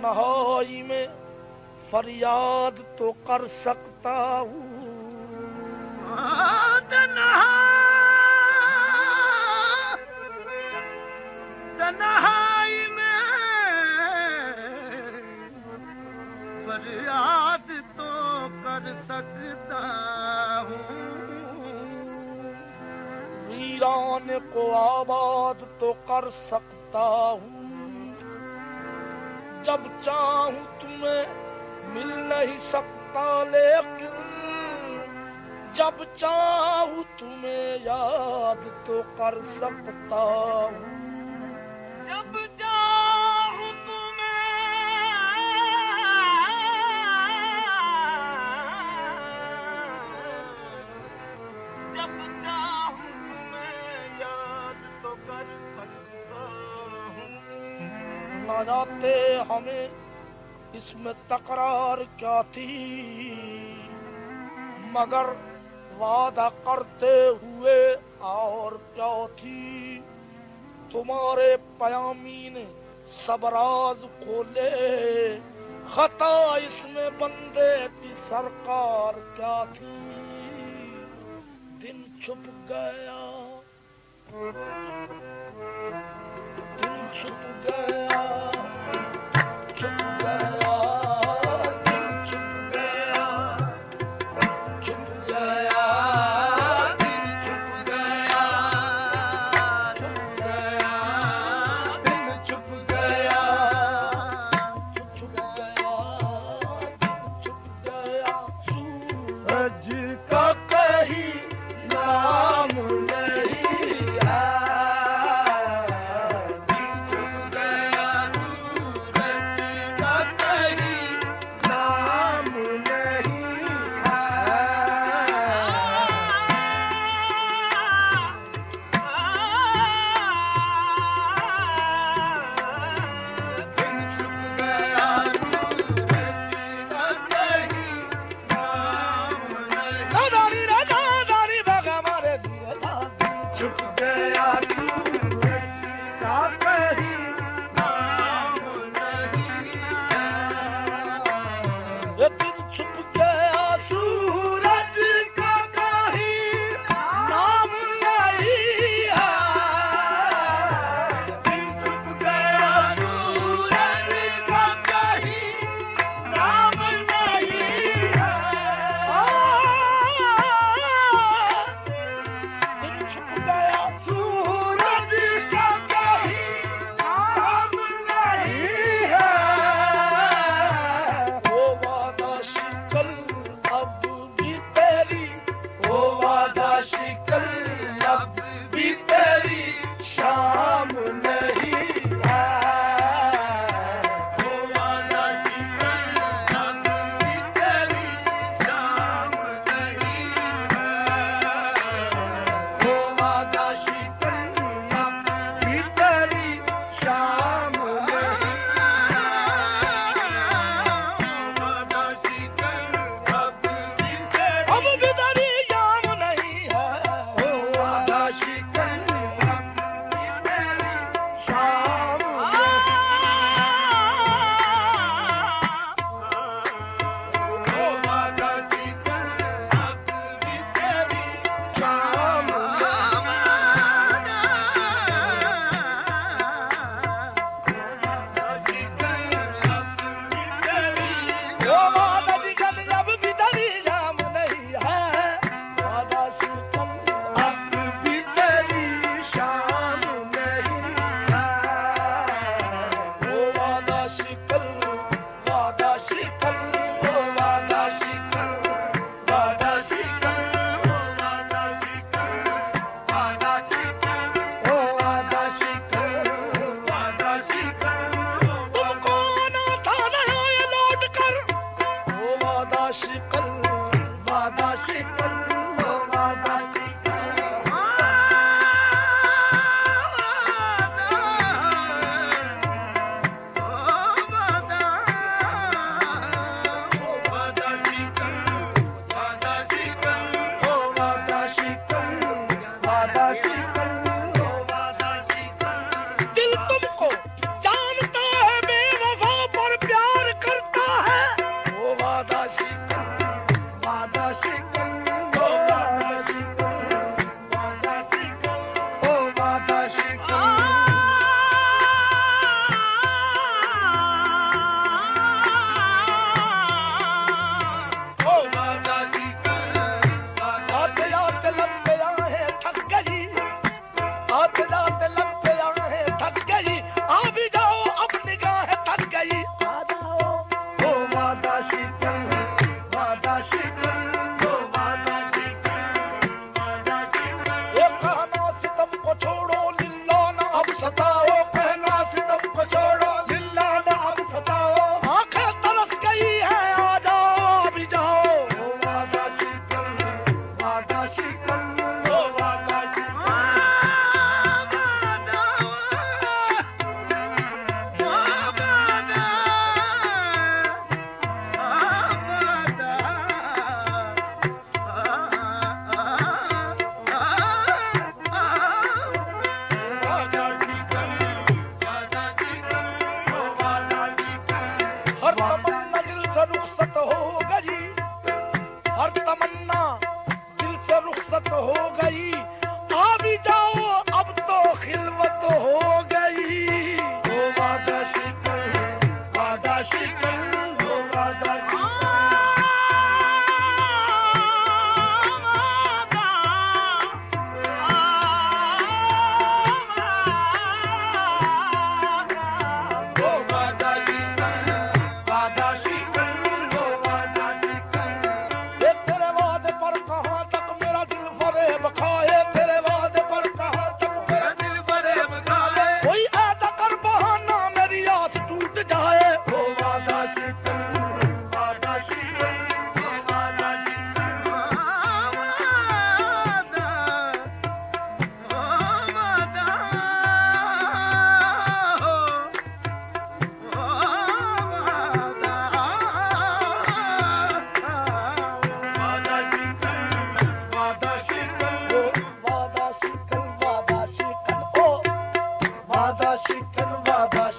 न हो में फरियाद तो कर सकता हूँ। तनहाई तो में फरियाद तो कर सकता हूँ। वीरान को आबाद तो कर सकता हूँ। जब चाहू तुम्हें मिल नहीं सकता लेकिन जब चाहू तुम्हें याद तो कर सकता हूँ। जब चाहू तुम्हें जब चाह نہ جاتے ہمیں اس میں تکرار کیا تھی۔ مگر وعدہ کرتے ہوئے اور کیا تھی؟ تمہارے پیامی نے سبراز کھولے۔ خطا اس میں بندے کی سرکار کیا تھی؟ دن چھپ گیا۔ ਛੁੱਟ ਗਿਆ Yeah. वादा शिखर वादा